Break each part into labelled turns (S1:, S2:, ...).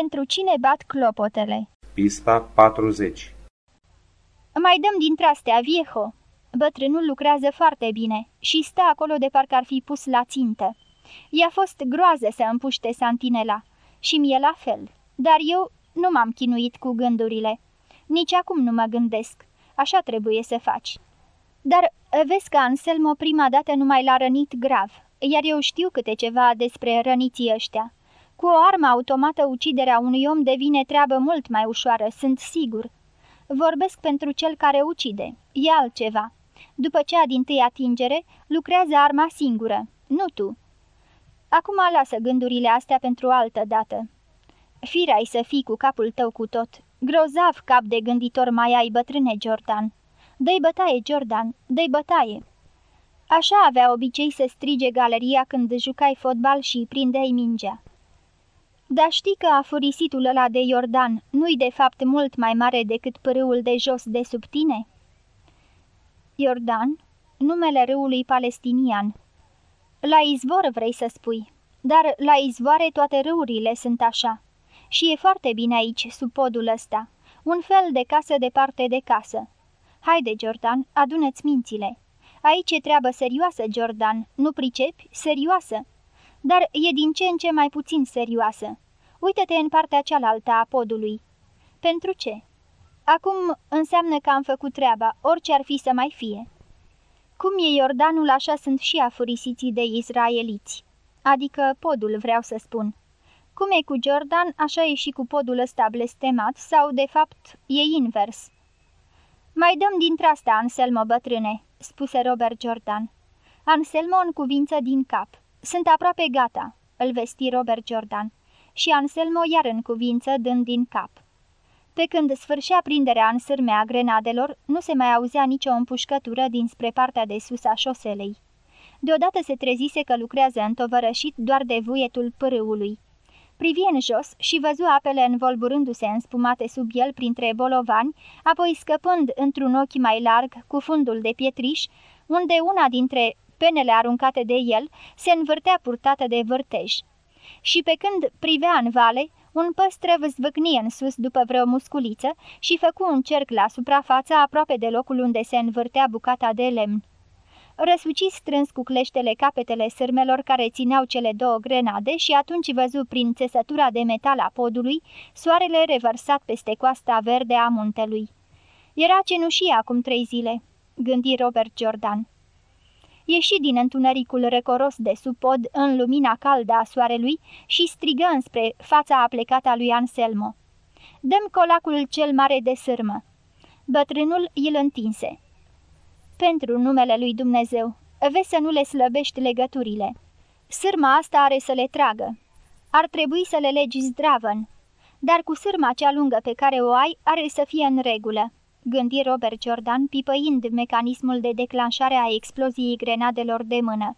S1: Pentru cine bat clopotele?
S2: Pista 40
S1: Mai dăm dintre astea, vieho. Bătrânul lucrează foarte bine și stă acolo de parcă ar fi pus la țintă. I-a fost groază să împuște santinela și mie la fel, dar eu nu m-am chinuit cu gândurile. Nici acum nu mă gândesc. Așa trebuie să faci. Dar vezi că Anselmo prima dată numai l-a rănit grav, iar eu știu câte ceva despre răniții ăștia. Cu o armă automată uciderea unui om devine treabă mult mai ușoară, sunt sigur. Vorbesc pentru cel care ucide, e altceva. După cea din tâi atingere, lucrează arma singură, nu tu. Acum lasă gândurile astea pentru altă dată. Firai să fii cu capul tău cu tot. Grozav cap de gânditor mai ai, bătrâne Jordan. Dă-i bătaie, Jordan, dă-i bătaie. Așa avea obicei să strige galeria când jucai fotbal și prindeai mingea. Dar știi că afurisitul ăla de Iordan nu-i de fapt mult mai mare decât pârâul de jos de sub tine? Iordan, numele râului palestinian. La izvor vrei să spui, dar la izvoare toate râurile sunt așa. Și e foarte bine aici, sub podul ăsta. Un fel de casă departe de casă. Haide, Jordan, adună-ți mințile. Aici e treabă serioasă, Jordan, nu pricepi? Serioasă. Dar e din ce în ce mai puțin serioasă. Uită-te în partea cealaltă a podului. Pentru ce? Acum înseamnă că am făcut treaba, orice ar fi să mai fie. Cum e Iordanul, așa sunt și afurisiții de israeliți. Adică podul, vreau să spun. Cum e cu Jordan, așa e și cu podul ăsta blestemat, sau, de fapt, e invers. Mai dăm dintre asta, Anselmo, bătrâne," spuse Robert Jordan. Anselmo în cuvință din cap. Sunt aproape gata," îl vesti Robert Jordan. Și Anselmo iar în cuvință dând din cap. Pe când sfârșea prinderea în sârmea grenadelor, nu se mai auzea nicio împușcătură dinspre partea de sus a șoselei. Deodată se trezise că lucrează întovărășit doar de vuietul pârâului. Privi în jos și văzu apele învolburându-se înspumate sub el printre bolovani, apoi scăpând într-un ochi mai larg, cu fundul de pietriș, unde una dintre penele aruncate de el se învârtea purtată de vârtej. Și pe când privea în vale, un păstrăv zvâcnie în sus după vreo musculiță și făcu un cerc la suprafața aproape de locul unde se învârtea bucata de lemn. Răsuci strâns cu cleștele capetele sârmelor care țineau cele două grenade și atunci văzu prin țesătura de metal a podului soarele revărsat peste coasta verde a muntelui. Era cenușie acum trei zile, gândi Robert Jordan. Ieși din întunericul recoros de sub pod în lumina caldă a soarelui și strigă înspre fața aplecată a lui Anselmo. Dăm colacul cel mare de sârmă. Bătrânul îl întinse. Pentru numele lui Dumnezeu, vezi să nu le slăbești legăturile. Sârma asta are să le tragă. Ar trebui să le legi zdravăn. Dar cu sârma cea lungă pe care o ai, are să fie în regulă gândi Robert Jordan, pipăind mecanismul de declanșare a exploziei grenadelor de mână.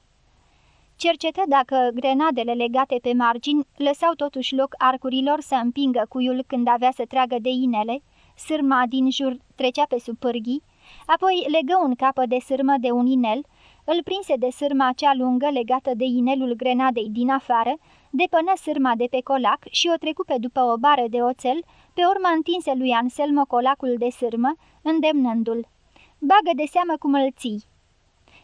S1: Cercetă dacă grenadele legate pe margini lăsau totuși loc arcurilor să împingă cuiul când avea să tragă de inele, sârma din jur trecea pe sub pârghii, apoi legă un capă de sârmă de un inel, îl prinse de sârma cea lungă legată de inelul grenadei din afară, depănă sârma de pe colac și o trecu pe după o bară de oțel, pe urmă întinse lui Anselmo colacul de sârmă, îndemnându-l. Bagă de seamă cum îl ții.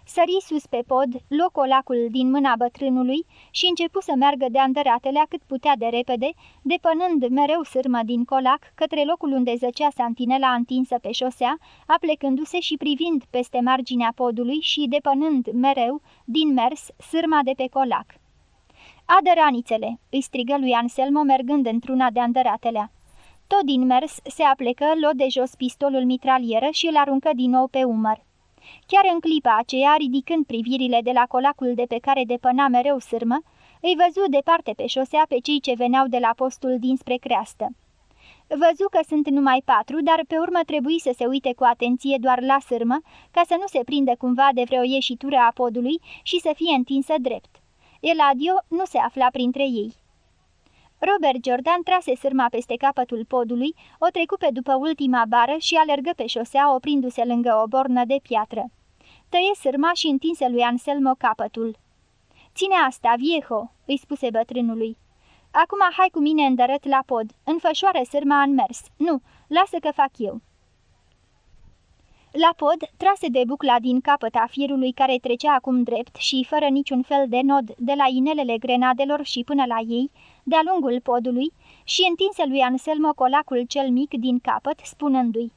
S1: Sări sus pe pod, luă colacul din mâna bătrânului și începu să meargă de andăratelea cât putea de repede, depănând mereu sârmă din colac către locul unde zăcea santinela întinsă pe șosea, aplecându-se și privind peste marginea podului și depănând mereu, din mers, sârma de pe colac. Adă ranițele!" îi strigă lui Anselmo mergând într-una de andăratelea. Tot din mers se aplecă, luă de jos pistolul mitralieră și îl aruncă din nou pe umăr. Chiar în clipa aceea, ridicând privirile de la colacul de pe care depăna mereu sârmă, îi văzu departe pe șosea pe cei ce veneau de la postul dinspre creastă. Văzu că sunt numai patru, dar pe urmă trebuie să se uite cu atenție doar la sârmă, ca să nu se prindă cumva de vreo ieșitură a podului și să fie întinsă drept. Eladio nu se afla printre ei. Robert Jordan trase sârma peste capătul podului, o trecu pe după ultima bară și alergă pe șosea oprindu-se lângă o bornă de piatră. Tăie sârma și întinse lui Anselmo capătul. Ține asta, vieho," îi spuse bătrânului. Acum hai cu mine îndărât la pod. Înfășoară sârma în mers. Nu, lasă că fac eu." La pod, trase de bucla din capăt a firului care trecea acum drept și fără niciun fel de nod de la inelele grenadelor și până la ei, de-a lungul podului, și întinse lui Anselmo colacul cel mic din capăt, spunându-i,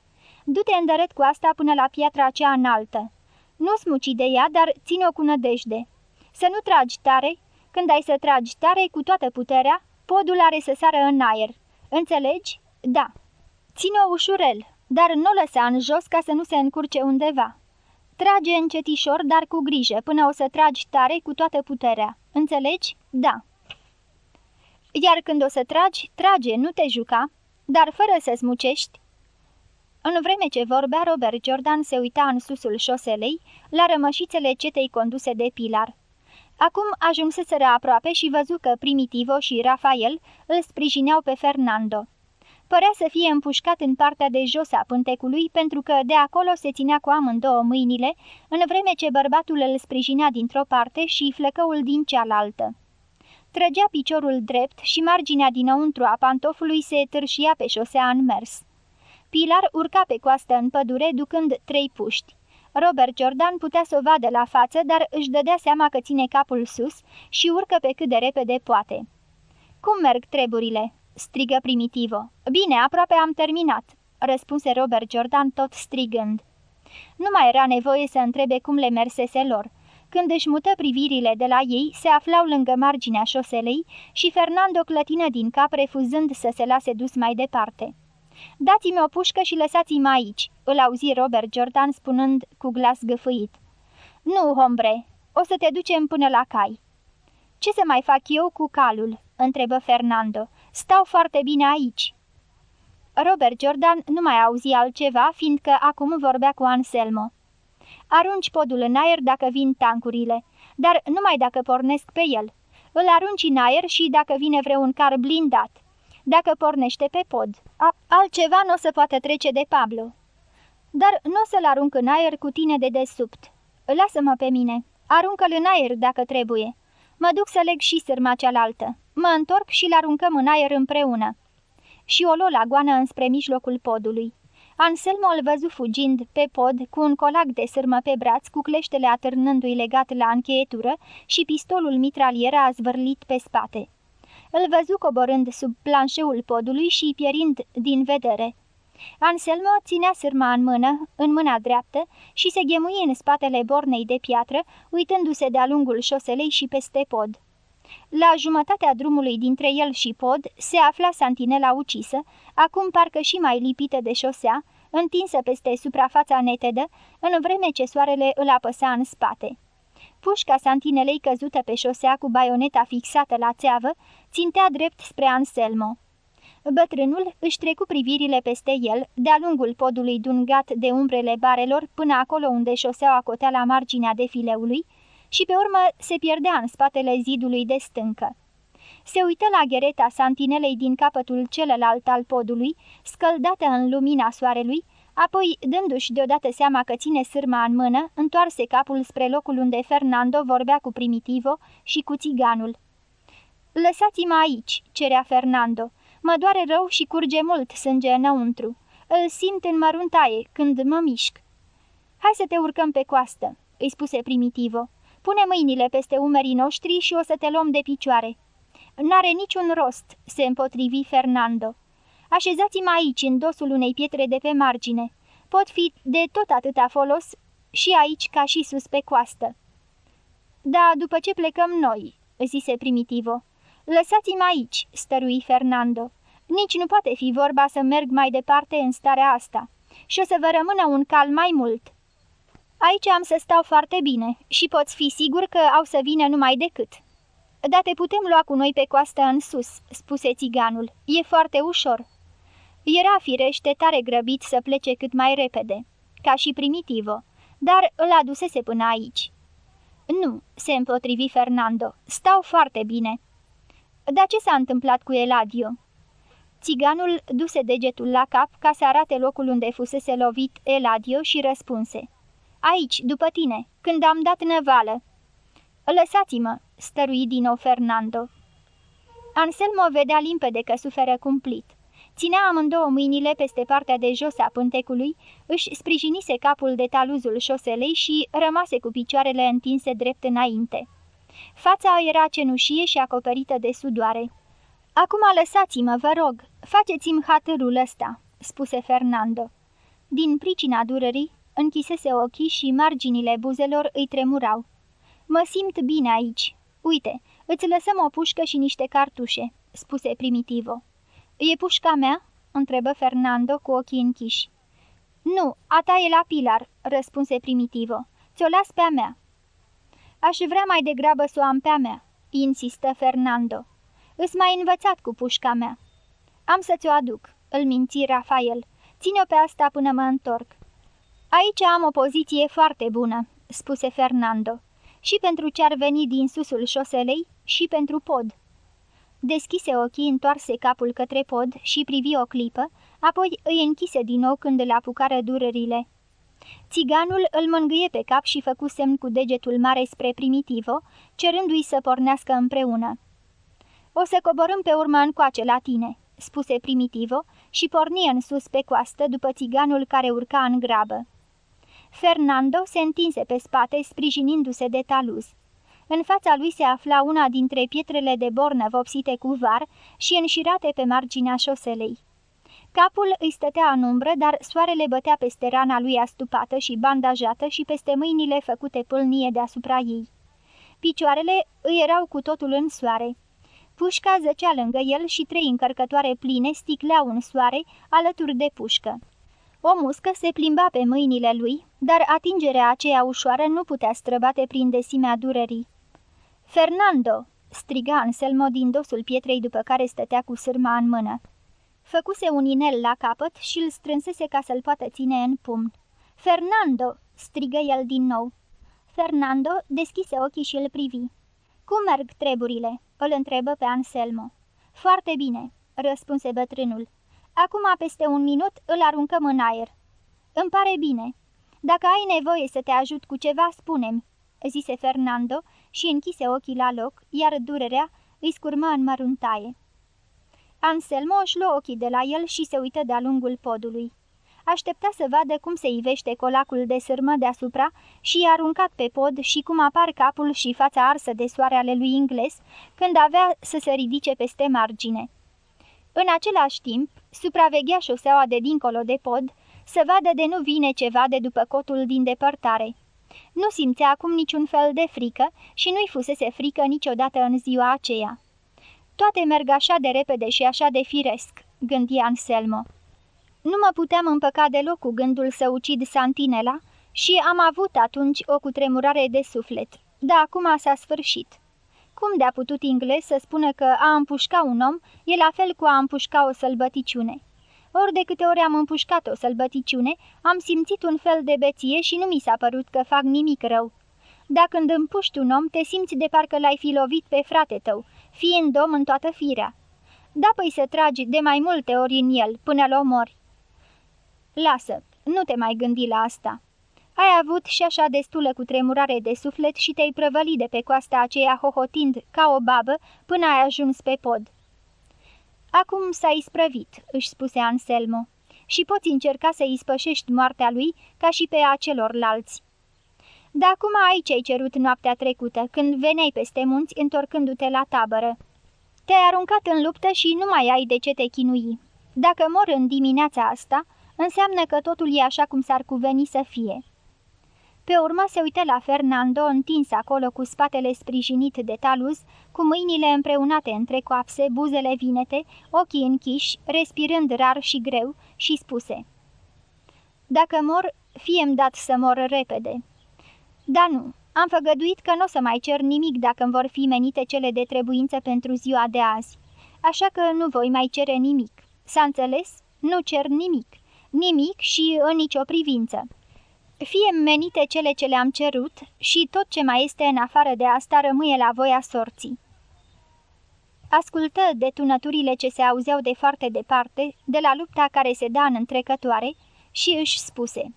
S1: Du-te îndărât cu asta până la piatra cea înaltă. Nu smuci de ea, dar ține-o cu nădejde. Să nu tragi tare, când ai să tragi tare cu toată puterea, podul are să sară în aer. Înțelegi? Da. Ține-o ușurel, dar nu lăsa în jos ca să nu se încurce undeva. Trage încetișor, dar cu grijă, până o să tragi tare cu toată puterea. Înțelegi? Da. Iar când o să tragi, trage, nu te juca, dar fără să smucești. În vreme ce vorbea, Robert Jordan se uita în susul șoselei, la rămășițele cetei conduse de Pilar. Acum ajunseseră aproape și văzu că Primitivo și Rafael îl sprijineau pe Fernando. Părea să fie împușcat în partea de jos a pântecului, pentru că de acolo se ținea cu amândouă mâinile, în vreme ce bărbatul îl sprijinea dintr-o parte și flăcăul din cealaltă. Trăgea piciorul drept și marginea dinăuntru a pantofului se târșia pe șosea în mers. Pilar urca pe coastă în pădure, ducând trei puști. Robert Jordan putea să o vadă la față, dar își dădea seama că ține capul sus și urcă pe cât de repede poate. Cum merg treburile?" Strigă Primitivo. Bine, aproape am terminat," răspunse Robert Jordan tot strigând. Nu mai era nevoie să întrebe cum le mersese lor. Când își mută privirile de la ei, se aflau lângă marginea șoselei și Fernando clătină din cap, refuzând să se lase dus mai departe. Dați-mi o pușcă și lăsați-mă aici," îl auzi Robert Jordan spunând cu glas găfâit. Nu, hombre, o să te ducem până la cai." Ce să mai fac eu cu calul?" întrebă Fernando. Stau foarte bine aici." Robert Jordan nu mai auzi altceva, fiindcă acum vorbea cu Anselmo. Arunci podul în aer dacă vin tancurile, dar numai dacă pornesc pe el. Îl arunci în aer și dacă vine vreun car blindat. Dacă pornește pe pod. Altceva nu o să poată trece de Pablo. Dar nu o să-l arunc în aer cu tine de desubt. Lasă-mă pe mine. Aruncă-l în aer dacă trebuie. Mă duc să leg și sârma cealaltă. Mă întorc și-l aruncăm în aer împreună. Și o luă la goană înspre mijlocul podului. Anselmo îl văzu fugind pe pod cu un colac de sârmă pe braț, cu cleștele atârnându-i legat la încheietură și pistolul mitraliera a zvârlit pe spate. Îl văzu coborând sub planșeul podului și pierind din vedere. Anselmo ținea sârma în mână, în mâna dreaptă, și se ghemuie în spatele bornei de piatră, uitându-se de-a lungul șoselei și peste pod. La jumătatea drumului dintre el și pod se afla santinela ucisă, acum parcă și mai lipită de șosea, întinsă peste suprafața netedă, în vreme ce soarele îl apăsa în spate. Pușca santinelei căzută pe șosea cu baioneta fixată la țeavă, țintea drept spre Anselmo. Bătrânul își trecu privirile peste el, de-a lungul podului dungat de umbrele barelor, până acolo unde șoseaua cotea la marginea defileului, și pe urmă se pierdea în spatele zidului de stâncă. Se uită la ghereta santinelei din capătul celălalt al podului, scăldată în lumina soarelui, apoi, dându-și deodată seama că ține sârma în mână, întoarse capul spre locul unde Fernando vorbea cu Primitivo și cu țiganul. Lăsați-mă aici," cerea Fernando. Mă doare rău și curge mult sânge înăuntru. Îl simt în măruntaie când mă mișc." Hai să te urcăm pe coastă," îi spuse Primitivo. Pune mâinile peste umerii noștri și o să te luăm de picioare." N-are niciun rost," se împotrivi Fernando. Așezați-mă aici, în dosul unei pietre de pe margine. Pot fi de tot atâta folos și aici ca și sus pe coastă." Da, după ce plecăm noi," zise Primitivo. Lăsați-mă aici," stărui Fernando. Nici nu poate fi vorba să merg mai departe în starea asta. Și o să vă rămână un cal mai mult." Aici am să stau foarte bine și poți fi sigur că au să vină numai decât." Dar te putem lua cu noi pe coastă în sus," spuse țiganul. E foarte ușor." Era firește tare grăbit să plece cât mai repede, ca și primitivo, dar îl adusese până aici. Nu," se împotrivi Fernando, stau foarte bine." Dar ce s-a întâmplat cu Eladio?" Țiganul duse degetul la cap ca să arate locul unde fusese lovit Eladio și răspunse. Aici, după tine, când am dat năvală." Lăsați-mă!" stărui din nou Fernando. Anselmo vedea limpede că suferă cumplit. Ținea amândouă mâinile peste partea de jos a pântecului, își sprijinise capul de taluzul șoselei și rămase cu picioarele întinse drept înainte. Fața era cenușie și acoperită de sudoare. Acum lăsați-mă, vă rog, faceți-mi hatărul ăsta," spuse Fernando. Din pricina durerii, închisese ochii și marginile buzelor îi tremurau. Mă simt bine aici. Uite, îți lăsăm o pușcă și niște cartușe," spuse Primitivo. E pușca mea?" întrebă Fernando cu ochii închiși. Nu, a ta e la Pilar," răspunse Primitivo. Ți-o las pe-a mea." Aș vrea mai degrabă să o am pe-a mea," insistă Fernando. Îs mai învățat cu pușca mea." Am să ți-o aduc," îl minți Rafael. Ține-o pe asta până mă întorc." Aici am o poziție foarte bună," spuse Fernando. Și pentru ce ar veni din susul șoselei și pentru pod." Deschise ochii, întoarse capul către pod și privi o clipă, apoi îi închise din nou când îl apucară durerile. Țiganul îl mângâie pe cap și făcu semn cu degetul mare spre Primitivo, cerându-i să pornească împreună. O să coborâm pe urmă încoace la tine," spuse Primitivo și porni în sus pe coastă după țiganul care urca în grabă. Fernando se întinse pe spate, sprijinindu-se de taluz. În fața lui se afla una dintre pietrele de bornă vopsite cu var și înșirate pe marginea șoselei. Capul îi stătea în umbră, dar soarele bătea peste rana lui astupată și bandajată și peste mâinile făcute pâlnie deasupra ei. Picioarele îi erau cu totul în soare. Pușca zăcea lângă el și trei încărcătoare pline sticleau în soare alături de pușcă. O muscă se plimba pe mâinile lui, dar atingerea aceea ușoară nu putea străbate prin desimea durerii. Fernando!" striga Anselmo din dosul pietrei după care stătea cu sârma în mână. Făcuse un inel la capăt și îl strânsese ca să-l poată ține în pumn. Fernando!" strigă el din nou. Fernando deschise ochii și îl privi. Cum merg treburile?" îl întrebă pe Anselmo. Foarte bine," răspunse bătrânul. Acum, peste un minut, îl aruncăm în aer." Îmi pare bine. Dacă ai nevoie să te ajut cu ceva, spune-mi," zise Fernando și închise ochii la loc, iar durerea îi scurma în măruntaie. Anselmo își luă ochii de la el și se uită de-a lungul podului. Aștepta să vadă cum se ivește colacul de sârmă deasupra și i-a aruncat pe pod și cum apar capul și fața arsă de soare ale lui ingles când avea să se ridice peste margine. În același timp, supraveghea șoseaua de dincolo de pod să vadă de nu vine ceva de după cotul din depărtare. Nu simțea acum niciun fel de frică și nu-i fusese frică niciodată în ziua aceea. Toate merg așa de repede și așa de firesc, gândi Anselmo. Nu mă puteam împăca deloc cu gândul să ucid Santinela și am avut atunci o cutremurare de suflet, dar acum s-a sfârșit. Cum de-a putut ingles să spună că a împușca un om e la fel cu a împușca o sălbăticiune? Ori de câte ori am împușcat o sălbăticiune, am simțit un fel de beție și nu mi s-a părut că fac nimic rău. Dacă când împuști un om, te simți de parcă l-ai fi lovit pe frate tău, fiind om în toată firea. Da, păi să tragi de mai multe ori în el, până l omori. Lasă, nu te mai gândi la asta. Ai avut și așa destulă cu tremurare de suflet și te-ai prăvălit de pe coasta aceea hohotind ca o babă până ai ajuns pe pod. Acum s-a isprăvit, își spuse Anselmo, și poți încerca să ispășești moartea lui ca și pe acelorlalți. Dar acum aici ai cerut noaptea trecută, când veneai peste munți întorcându-te la tabără. Te-ai aruncat în luptă și nu mai ai de ce te chinui. Dacă mor în dimineața asta, înseamnă că totul e așa cum s-ar cuveni să fie. Pe urmă se uită la Fernando întins acolo cu spatele sprijinit de taluz, cu mâinile împreunate între coapse, buzele vinete, ochii închiși, respirând rar și greu, și spuse Dacă mor, fie-mi dat să mor repede." Da, nu. Am făgăduit că nu o să mai cer nimic dacă îmi vor fi menite cele de trebuință pentru ziua de azi. Așa că nu voi mai cere nimic. S-a înțeles? Nu cer nimic. Nimic și în nicio privință. Fie menite cele ce le-am cerut și tot ce mai este în afară de asta rămâie la voia sorții. Ascultă detunăturile ce se auzeau de foarte departe, de la lupta care se da în întrecătoare, și își spuse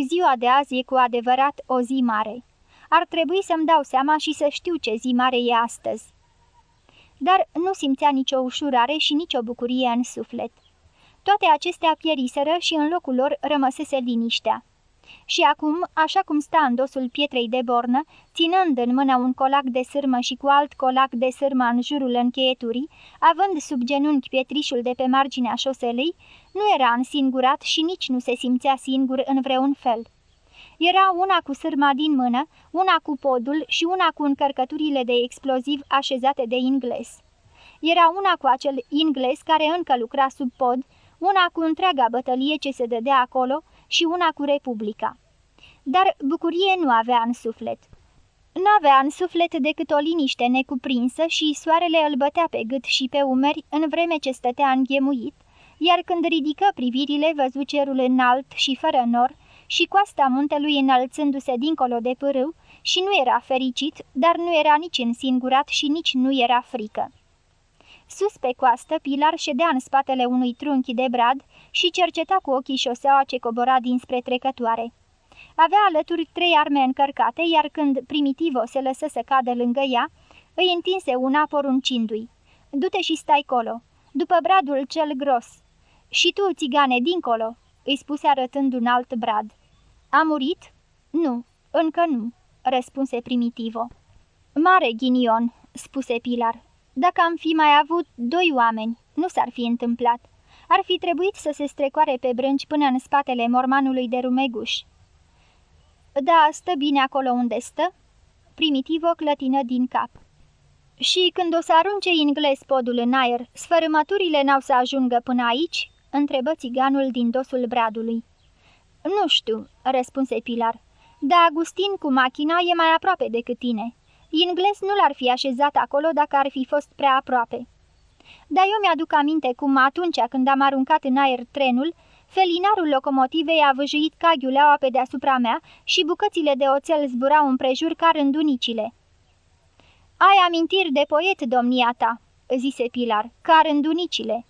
S1: Ziua de azi e cu adevărat o zi mare. Ar trebui să-mi dau seama și să știu ce zi mare e astăzi. dar nu simțea nicio ușurare și nicio bucurie în suflet. Toate acestea pieriseră și în locul lor rămăsese liniștea. Și acum, așa cum sta în dosul pietrei de bornă, ținând în mână un colac de sârmă și cu alt colac de sârmă în jurul încheieturii, având sub genunchi pietrișul de pe marginea șoselei, nu era însingurat și nici nu se simțea singur în vreun fel. Era una cu sârma din mână, una cu podul și una cu încărcăturile de exploziv așezate de ingles. Era una cu acel ingles care încă lucra sub pod, una cu întreaga bătălie ce se dădea acolo și una cu Republica. Dar bucurie nu avea în suflet. N-avea în suflet decât o liniște necuprinsă și soarele îl bătea pe gât și pe umeri în vreme ce stătea înghemuit, iar când ridică privirile văzu cerul înalt și fără nor și coasta muntelui înălțându-se dincolo de pârâu și nu era fericit, dar nu era nici însingurat și nici nu era frică. Sus pe coastă, Pilar ședea în spatele unui trunchi de brad și cerceta cu ochii șoseaua ce cobora dinspre trecătoare. Avea alături trei arme încărcate, iar când Primitivo se lăsă să cadă lângă ea, îi întinse una poruncindu-i. Du-te și stai colo, după bradul cel gros. Și tu, țigane, dincolo, îi spuse arătând un alt brad. A murit? Nu, încă nu, răspunse Primitivo. Mare ghinion, spuse Pilar. Dacă am fi mai avut doi oameni, nu s-ar fi întâmplat. Ar fi trebuit să se strecoare pe brânci până în spatele mormanului de rumeguș. Da, stă bine acolo unde stă?" Primitivo clătină din cap. Și când o să arunce ingles podul în aer, sfărâmăturile n-au să ajungă până aici?" întrebă țiganul din dosul bradului. Nu știu," răspunse Pilar, dar Agustin cu machina e mai aproape decât tine. Ingles nu l-ar fi așezat acolo dacă ar fi fost prea aproape. Dar eu mi-aduc aminte cum atunci când am aruncat în aer trenul, felinarul locomotivei a văjuit ca ghiuleaua pe deasupra mea și bucățile de oțel zburau împrejur ca rândunicile. Ai amintiri de poet, domnia ta," zise Pilar, ca rândunicile.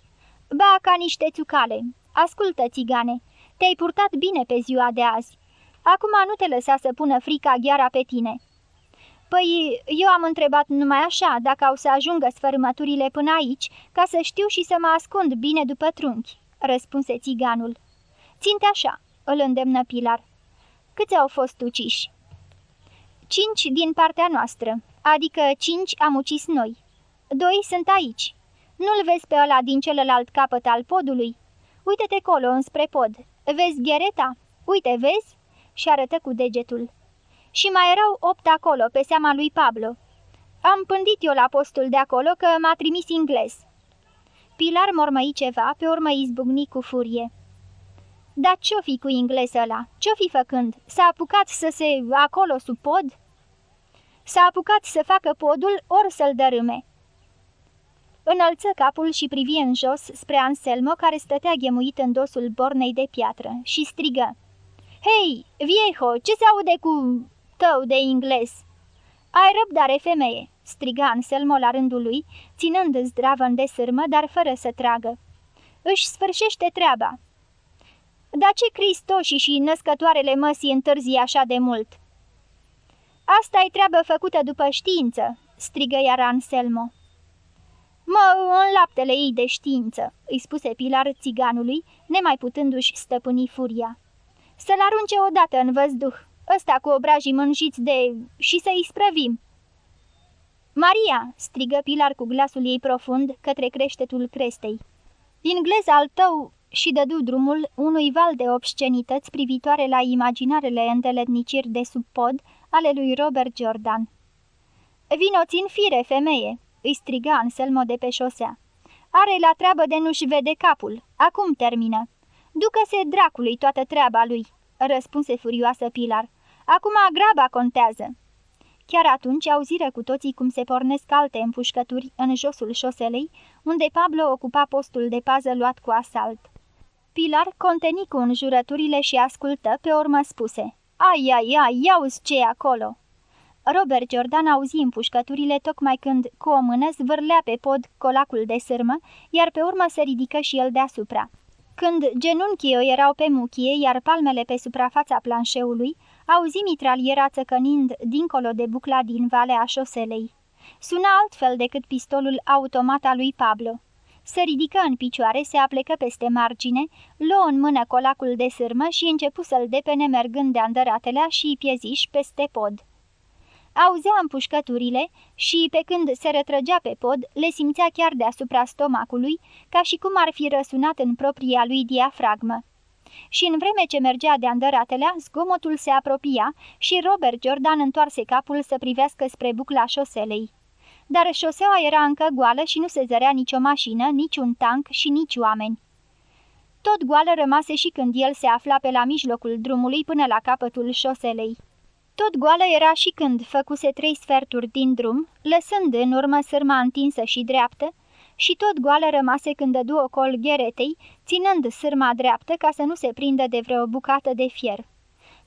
S1: Ba, ca niște țucale. Ascultă, țigane, te-ai purtat bine pe ziua de azi. Acum nu te lăsa să pună frica gheara pe tine." Păi, eu am întrebat numai așa, dacă au să ajungă sfărâmăturile până aici, ca să știu și să mă ascund bine după trunchi, răspunse țiganul. Ținte așa, îl îndemnă Pilar. Câți au fost uciși? Cinci din partea noastră, adică cinci am ucis noi. Doi sunt aici. Nu-l vezi pe ăla din celălalt capăt al podului? Uite-te colo înspre pod. Vezi ghereta? Uite, vezi? Și arătă cu degetul și mai erau opt acolo, pe seama lui Pablo. Am pândit eu la postul de acolo că m-a trimis ingles. Pilar mormăi ceva, pe urmă izbucni cu furie. Dar ce-o fi cu ingles ăla? Ce-o fi făcând? S-a apucat să se acolo sub pod? S-a apucat să facă podul ori să-l dărâme. Înălță capul și privi în jos spre Anselmo, care stătea ghemuit în dosul bornei de piatră, și strigă. Hei, viejo, ce se aude cu tău de ingles!" Ai răbdare, femeie!" striga Anselmo la rândul lui, ținând zdravă în desârmă, dar fără să tragă. Își sfârșește treaba." Dar ce Cristoșii și născătoarele măsii întârzi așa de mult?" asta e treabă făcută după știință," strigă iar Anselmo. Mă, în laptele ei de știință," îi spuse Pilar țiganului, nemai putându-și stăpâni furia. Să-l arunce odată în văzduh, ăsta cu obrajii mânjiți de... și să-i sprăvim." Maria!" strigă Pilar cu glasul ei profund către creștetul crestei. Inglez al tău și dădu drumul unui val de obscenități privitoare la imaginarele îndeletniciri de sub pod ale lui Robert Jordan. Vino-ți în fire, femeie!" îi striga Anselmo de pe șosea. Are la treabă de nu-și vede capul. Acum termină. Ducă-se dracului toată treaba lui!" Răspunse furioasă Pilar. Acum graba contează. Chiar atunci auziră cu toții cum se pornesc alte împușcături în josul șoselei, unde Pablo ocupa postul de pază luat cu asalt. Pilar conteni cu înjurăturile și ascultă, pe urmă spuse, Ai, ai, ai, iauzi ce e acolo!" Robert Jordan auzi împușcăturile tocmai când, cu o mână, zvârlea pe pod colacul de sârmă, iar pe urmă se ridică și el deasupra. Când genunchii erau pe muchie, iar palmele pe suprafața planșeului, auzi mitraliera țăcănind dincolo de bucla din valea șoselei. Suna altfel decât pistolul automat al lui Pablo. Se ridică în picioare, se aplecă peste margine, luă în mână colacul de sârmă și începu să-l depene mergând de andăratelea și pieziș peste pod. Auzea împușcăturile și, pe când se retrăgea pe pod, le simțea chiar deasupra stomacului, ca și cum ar fi răsunat în propria lui diafragmă. Și în vreme ce mergea de andăratelea, zgomotul se apropia și Robert Jordan întoarse capul să privească spre bucla șoselei. Dar șoseaua era încă goală și nu se zărea nicio mașină, nici un tank și nici oameni. Tot goală rămase și când el se afla pe la mijlocul drumului până la capătul șoselei. Tot goală era și când făcuse trei sferturi din drum, lăsând în urmă sârma întinsă și dreaptă, și tot goală rămase când dădu ocol gheretei, ținând sârma dreaptă ca să nu se prindă de vreo bucată de fier.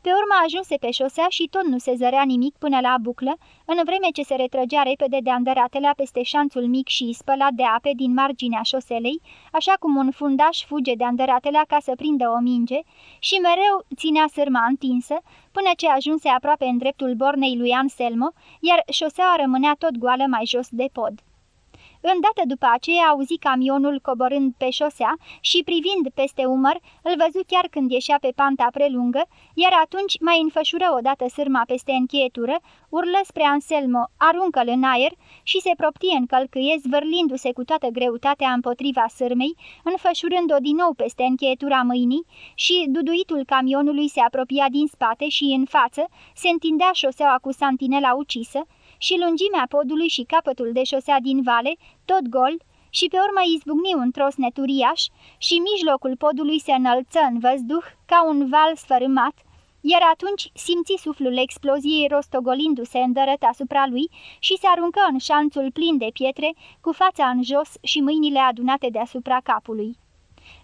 S1: Pe urmă ajunse pe șosea și tot nu se zărea nimic până la buclă, în vreme ce se retrăgea repede de andăratelea peste șanțul mic și spălat de ape din marginea șoselei, așa cum un fundaș fuge de andăratelea ca să prindă o minge, și mereu ținea sârma întinsă, până ce ajunse aproape în dreptul bornei lui Anselmo, iar șoseaua rămânea tot goală mai jos de pod. Îndată după aceea auzi camionul coborând pe șosea și privind peste umăr, îl văzu chiar când ieșea pe panta prelungă, iar atunci mai înfășură odată sârma peste încheietură, urlă spre Anselmo, aruncă-l în aer și se proptie în călcâie, zvârlindu-se cu toată greutatea împotriva sârmei, înfășurând-o din nou peste încheietura mâinii și duduitul camionului se apropia din spate și în față se întindea șoseaua cu santinela ucisă, și lungimea podului și capătul de șosea din vale, tot gol, și pe urmă izbucni un trosnet uriaș și mijlocul podului se înălță în văzduh ca un val sfărâmat, iar atunci simți suflul exploziei rostogolindu-se îndărăt asupra lui și se aruncă în șanțul plin de pietre, cu fața în jos și mâinile adunate deasupra capului.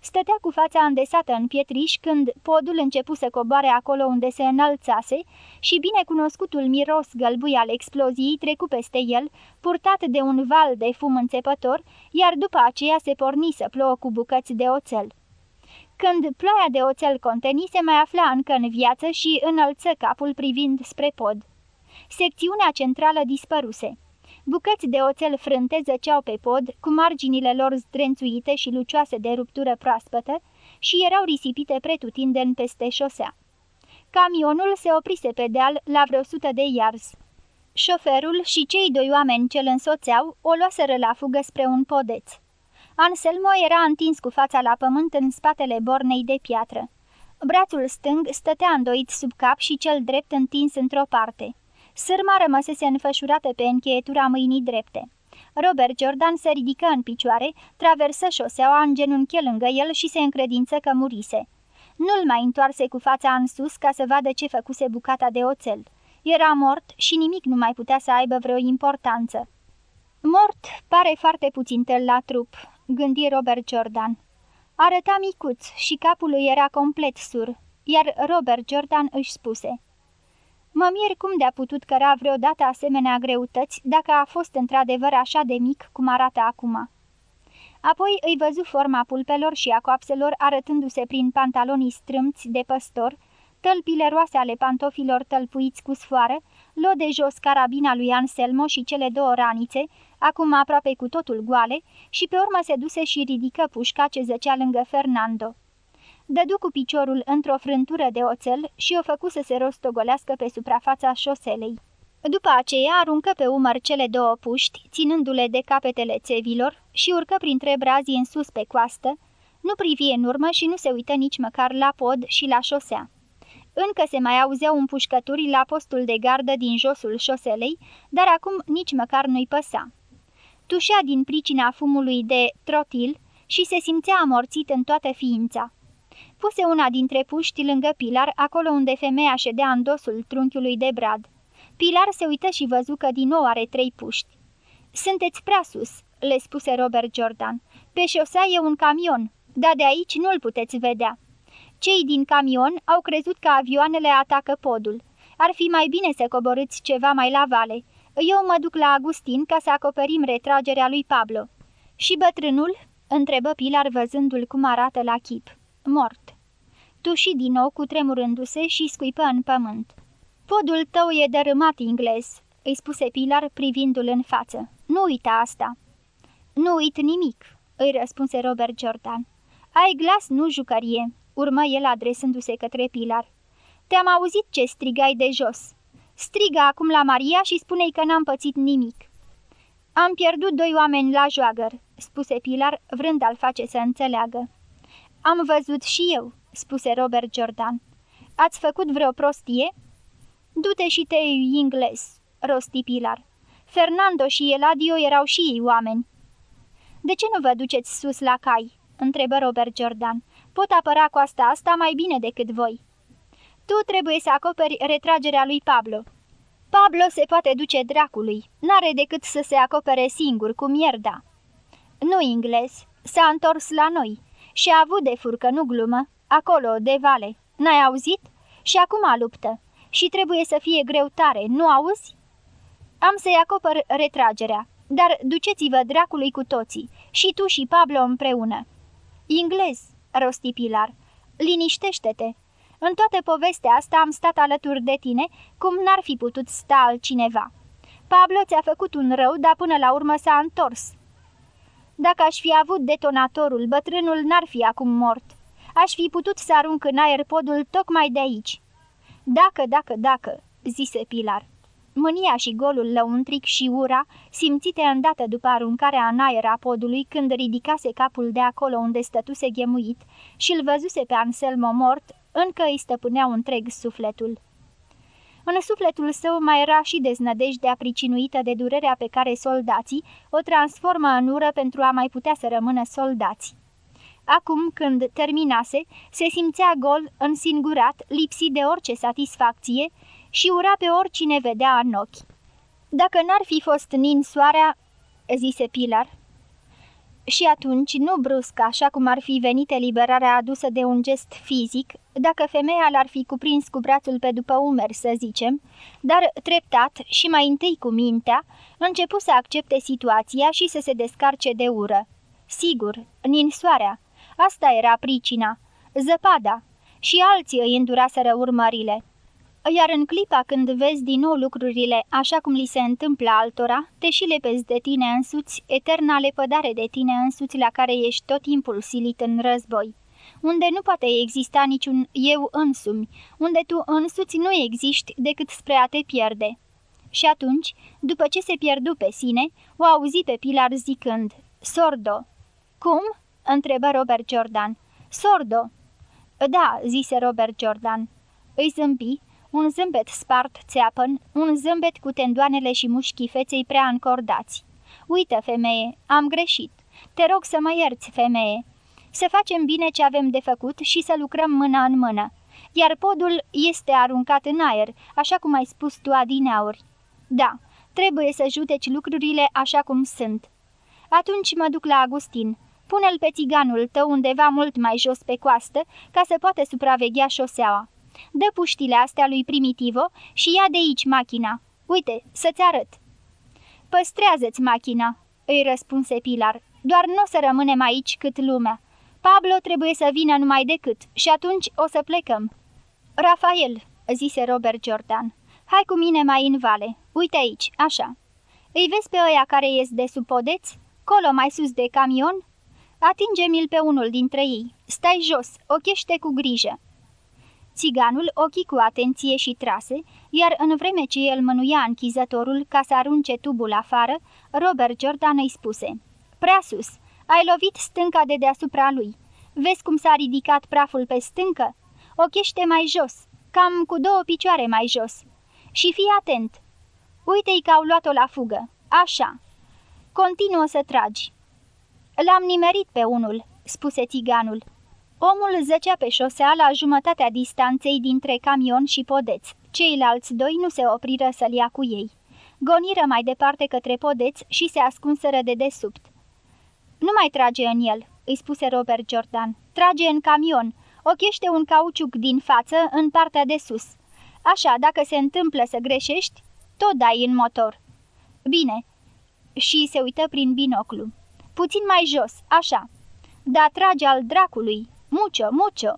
S1: Stătea cu fața îndesată în pietriș când podul începu să coboare acolo unde se înălțase și binecunoscutul miros gălbui al exploziei trecu peste el, purtat de un val de fum înțepător, iar după aceea se porni să plouă cu bucăți de oțel. Când ploaia de oțel conteni se mai afla încă în viață și înălță capul privind spre pod. Secțiunea centrală dispăruse. Bucăți de oțel frânte zăceau pe pod, cu marginile lor zdrențuite și lucioase de ruptură proaspătă și erau risipite pretutindeni peste șosea. Camionul se oprise pe deal la vreo sută de iarzi. Șoferul și cei doi oameni ce îl însoțeau o luaseră la fugă spre un podeț. Anselmo era întins cu fața la pământ în spatele bornei de piatră. Brațul stâng stătea îndoit sub cap și cel drept întins într-o parte. Sârma rămăsese înfășurată pe încheietura mâinii drepte. Robert Jordan se ridică în picioare, traversă șoseaua în genunchi lângă el și se încredință că murise. Nu-l mai întoarse cu fața în sus ca să vadă ce făcuse bucata de oțel. Era mort și nimic nu mai putea să aibă vreo importanță. Mort pare foarte puțin tel la trup, gândi Robert Jordan. Arăta micuț și capul lui era complet sur, iar Robert Jordan își spuse – Mă mir cum de-a putut căra vreodată asemenea greutăți dacă a fost într-adevăr așa de mic cum arată acum. Apoi îi văzu forma pulpelor și a coapselor arătându-se prin pantalonii strâmți de păstor, tălpile roase ale pantofilor tălpuiți cu sfoară, luă de jos carabina lui Anselmo și cele două ranițe, acum aproape cu totul goale, și pe urmă se duse și ridică pușca ce zăcea lângă Fernando dădu cu piciorul într-o frântură de oțel și o făcu să se rostogolească pe suprafața șoselei. După aceea aruncă pe umăr cele două puști, ținându-le de capetele țevilor și urcă printre brazii în sus pe coastă, nu privi în urmă și nu se uită nici măcar la pod și la șosea. Încă se mai auzeau împușcături la postul de gardă din josul șoselei, dar acum nici măcar nu-i păsa. Tușea din pricina fumului de trotil și se simțea amorțit în toată ființa. Puse una dintre puști lângă Pilar, acolo unde femeia ședea în dosul trunchiului de brad. Pilar se uită și văzu că din nou are trei puști. Sunteți prea sus," le spuse Robert Jordan. Pe șosea e un camion, dar de aici nu-l puteți vedea." Cei din camion au crezut că avioanele atacă podul. Ar fi mai bine să coborâți ceva mai la vale. Eu mă duc la Agustin ca să acoperim retragerea lui Pablo." Și bătrânul?" întrebă Pilar văzându-l cum arată la chip mort. Tuși din nou cu tremurându-se și scuipă în pământ. Podul tău e dărâmat, inglez. îi spuse Pilar privindu-l în față. Nu uita asta." Nu uit nimic," îi răspunse Robert Jordan. Ai glas, nu jucărie," urmă el adresându-se către Pilar. Te-am auzit ce strigai de jos. Striga acum la Maria și spune-i că n-am pățit nimic." Am pierdut doi oameni la joagăr," spuse Pilar, vrând al face să înțeleagă. Am văzut și eu," spuse Robert Jordan. Ați făcut vreo prostie?" Du-te și te ingles," rosti Pilar. Fernando și Eladio erau și ei oameni. De ce nu vă duceți sus la cai?" întrebă Robert Jordan. Pot apăra coasta asta mai bine decât voi." Tu trebuie să acoperi retragerea lui Pablo." Pablo se poate duce dracului, n-are decât să se acopere singur cu mierda." Nu ingles, s-a întors la noi și a avut de furcă, nu glumă, acolo, de vale. N-ai auzit? Și acum luptă. Și trebuie să fie greu tare, nu auzi? Am să-i acopăr retragerea, dar duceți-vă dracului cu toții, și tu și Pablo împreună. Inglez, rosti Pilar, liniștește-te. În toată povestea asta am stat alături de tine, cum n-ar fi putut sta altcineva. Pablo ți-a făcut un rău, dar până la urmă s-a întors. Dacă aș fi avut detonatorul, bătrânul n-ar fi acum mort. Aș fi putut să arunc în aer podul tocmai de aici. Dacă, dacă, dacă, zise Pilar. Mânia și golul lăuntric și ura, simțite îndată după aruncarea în aer a podului când ridicase capul de acolo unde stătuse ghemuit și îl văzuse pe Anselmo mort, încă îi stăpâneau întreg sufletul. În sufletul său mai era și deznădejdea pricinuită de durerea pe care soldații o transformă în ură pentru a mai putea să rămână soldați. Acum, când terminase, se simțea gol, însingurat, lipsit de orice satisfacție și ura pe oricine vedea în ochi. Dacă n-ar fi fost ninsoarea, zise Pilar, și atunci, nu brusc, așa cum ar fi venit eliberarea adusă de un gest fizic, dacă femeia l-ar fi cuprins cu brațul pe după umeri, să zicem, dar treptat și mai întâi cu mintea, începu să accepte situația și să se descarce de ură. Sigur, ninsoarea. Asta era pricina. Zăpada. Și alții îi înduraseră urmările. Iar în clipa când vezi din nou lucrurile așa cum li se întâmplă altora, te și lepezi de tine însuți, eterna lepădare de tine însuți la care ești tot timpul silit în război, unde nu poate exista niciun eu însumi, unde tu însuți nu existi decât spre a te pierde. Și atunci, după ce se pierdu pe sine, o auzi pe Pilar zicând, Sordo. Cum?" Întrebă Robert Jordan. Sordo." Da," zise Robert Jordan. Îi zâmbi, un zâmbet spart țeapăn, un zâmbet cu tendoanele și mușchii feței prea încordați. Uită, femeie, am greșit. Te rog să mă ierți, femeie. Să facem bine ce avem de făcut și să lucrăm mână în mână. Iar podul este aruncat în aer, așa cum ai spus tu adineauri. Da, trebuie să judeci lucrurile așa cum sunt. Atunci mă duc la Agustin. Pune-l pe țiganul tău undeva mult mai jos pe coastă, ca să poate supraveghea șoseaua. Dă puștile astea lui Primitivo și ia de aici machina. Uite, să-ți arăt." Păstrează-ți machina," îi răspunse Pilar, doar nu o să rămânem aici cât lumea. Pablo trebuie să vină numai decât și atunci o să plecăm." Rafael," zise Robert Jordan, hai cu mine mai în vale. Uite aici, așa. Îi vezi pe ăia care ies de sub podeț? Colo mai sus de camion? Atinge-mi-l pe unul dintre ei. Stai jos, ochește cu grijă. Țiganul ochii cu atenție și trase, iar în vreme ce el mânuia închizătorul ca să arunce tubul afară, Robert Jordan îi spuse Prea sus, ai lovit stânca de deasupra lui. Vezi cum s-a ridicat praful pe stâncă? Ochește mai jos, cam cu două picioare mai jos. Și fii atent. Uite-i că au luat-o la fugă. Așa. Continuă să tragi. L-am nimerit pe unul, spuse țiganul. Omul zăcea pe șosea la jumătatea distanței dintre camion și podeț. Ceilalți doi nu se opriră să-l ia cu ei. Goniră mai departe către podeț și se ascunseră de desubt. Nu mai trage în el," îi spuse Robert Jordan. Trage în camion. Ochește un cauciuc din față în partea de sus. Așa, dacă se întâmplă să greșești, tot dai în motor." Bine." Și se uită prin binoclu. Puțin mai jos, așa." Da, trage al dracului, Mucio, mucio!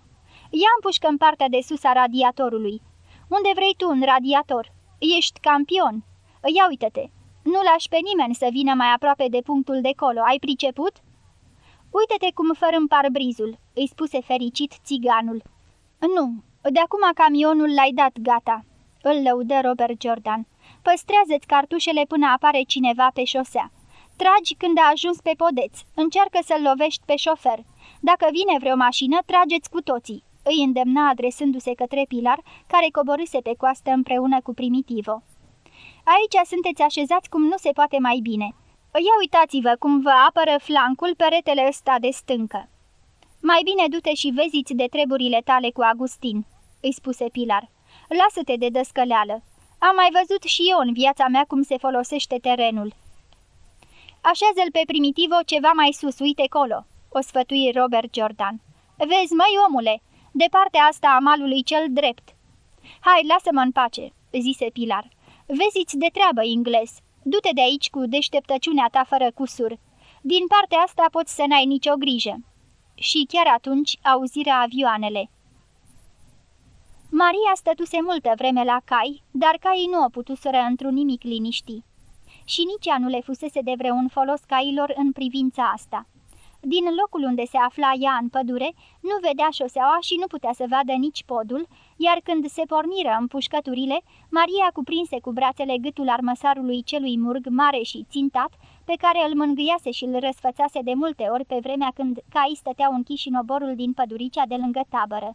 S1: Ia împușcă în partea de sus a radiatorului. Unde vrei tu un radiator? Ești campion. Ia uite-te, nu lași pe nimeni să vină mai aproape de punctul de colo, ai priceput?" Uite-te cum fărâm parbrizul," îi spuse fericit țiganul. Nu, de acum camionul l-ai dat gata," îl lăudă Robert Jordan. Păstrează-ți cartușele până apare cineva pe șosea. Tragi când a ajuns pe podeț, încearcă să-l lovești pe șofer. Dacă vine vreo mașină, trageți cu toții, îi îndemna adresându-se către Pilar, care coborâse pe coastă împreună cu Primitivo. Aici sunteți așezați cum nu se poate mai bine. Ia uitați-vă cum vă apără flancul peretele ăsta de stâncă. Mai bine du-te și veziți de treburile tale cu Agustin, îi spuse Pilar. Lasă-te de dăscăleală. Am mai văzut și eu în viața mea cum se folosește terenul. Așează-l pe Primitivo ceva mai sus, uite colo, o sfătui Robert Jordan. Vezi, măi, omule, de partea asta a malului cel drept. Hai, lasă-mă în pace, zise Pilar. Vezi-ți de treabă, ingles. Du-te de aici cu deșteptăciunea ta fără cusur. Din partea asta poți să n-ai nicio grijă. Și chiar atunci auzirea avioanele. Maria stătuse multă vreme la cai, dar caii nu o putuseră într-un nimic liniști. Și nici ea nu le fusese de vreun folos cailor în privința asta. Din locul unde se afla ea în pădure, nu vedea șoseaua și nu putea să vadă nici podul, iar când se porniră împușcăturile, Maria cuprinse cu brațele gâtul armăsarului celui murg mare și țintat, pe care îl mângâiase și îl răsfățase de multe ori pe vremea când caii stăteau închiși în oborul din păduricea de lângă tabără.